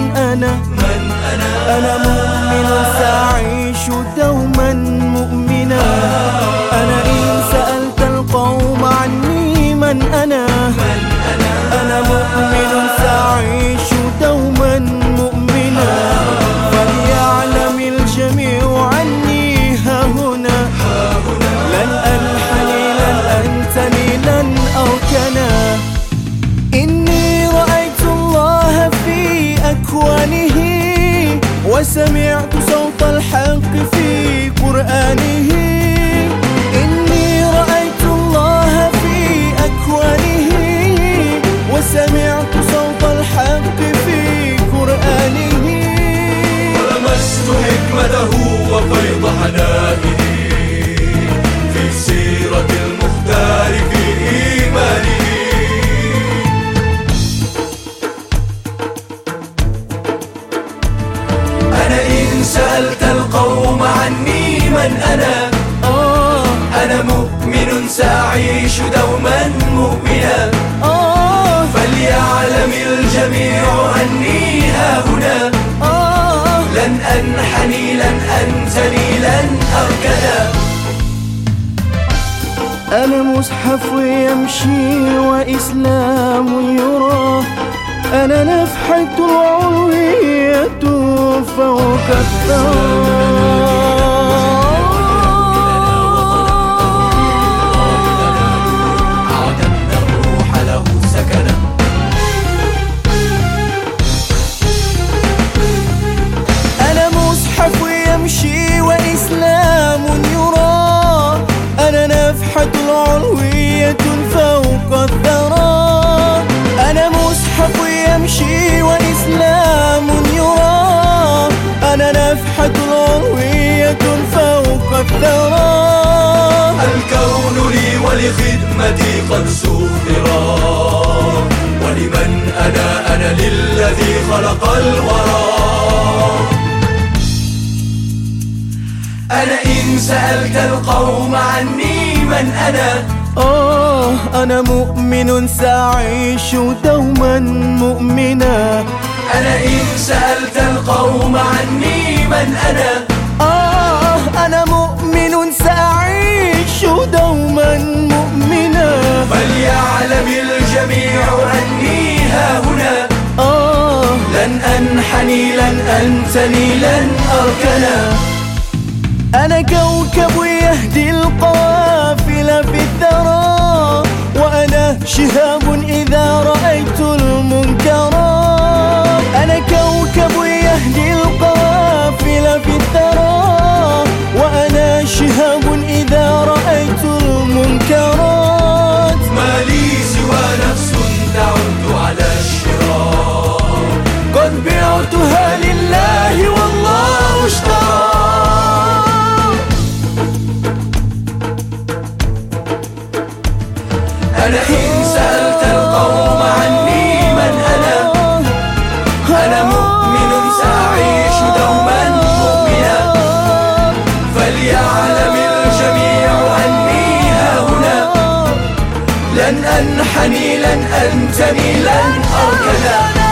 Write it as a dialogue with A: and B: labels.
A: أنا؟ مؤمن سأعيش دوما مؤمنا. أنا إن سألت القوم عني من أنا؟ أنا مؤمن سأعيش دوما مؤمنا. فليعلم الجميع عني ها هنا. لن أنحني لن أنتني لن أركنا. وسمعت صوت الحق في قرآنه. إني رأيت الله في أكوانه وسمعت
B: سألت القوم عني من أنا.
A: آه.
B: أنا مؤمن سأعيش دوما مؤمنا.
A: آه.
B: فليعلم الجميع أني ها هنا.
A: آه.
B: لن أنحني لن أنتني لن أركنا.
A: أنا مصحف يمشي وإسلام يرى. أنا نفحة العلوية فوق نفحة العلوية فوق الثرى.
B: ولخدمتي قد سخرا. ولمن أنا؟ أنا للذي خلق الورى. أنا إن سألت القوم عني من أنا؟
A: آه أنا مؤمن سأعيش دوما مؤمنا.
B: أنا إن سألت القوم عني من أنا؟
A: آه أنا مؤمن سأعيش دوما مؤمنا
B: فليعلم الجميع أني ها هنا.
A: آه
B: لن أنحني لن أنتني لن أركنا.
A: أنا كوكب يهدي القوافل في الثرى وأنا شهاب إذا رأيت المنكرات أنا كوكب يهدي قد بعتها لله والله اشترى.
B: أنا إن سألت القوم عني من أنا. أنا مؤمن سأعيش دوما مؤمنا. فليعلم الجميع أني ها هنا لن أنحني لن أنتني لن أركنا.